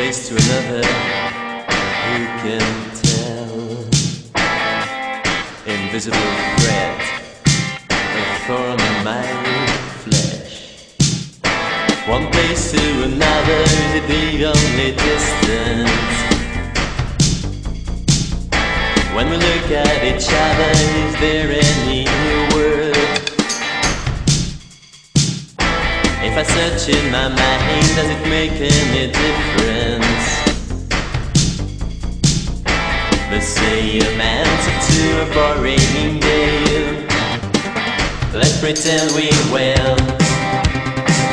to another. Who can tell? Invisible thread, a thorn in my flesh. One place to another is the only distance. When we look at each other, is there any word? If I search in my mind, does it make any difference? The same answer to a boring game. Let's pretend we went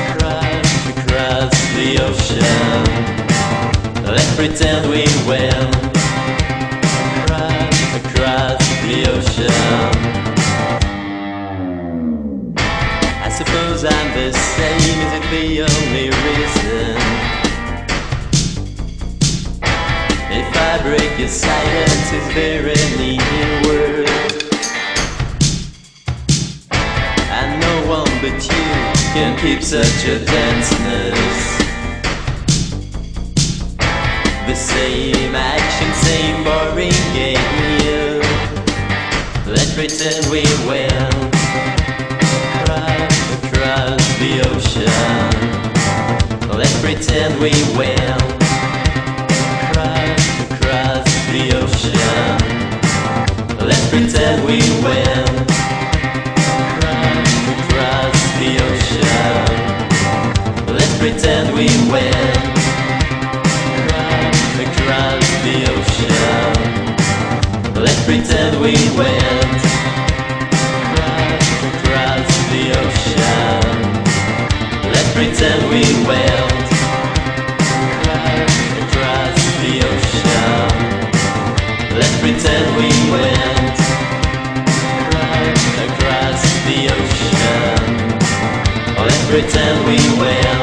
across, across the ocean. Let's pretend we went across, across the ocean. I suppose I'm the same, your silence, is there any word? And no one but you can keep such a denseness. The same action, same boring game. Let's pretend we went across, across the ocean. Let's pretend we went we went across, the ocean. Let's pretend we went across, the ocean. Let's pretend we went across, the ocean. Let's pretend we went across the ocean. Let's pretend we went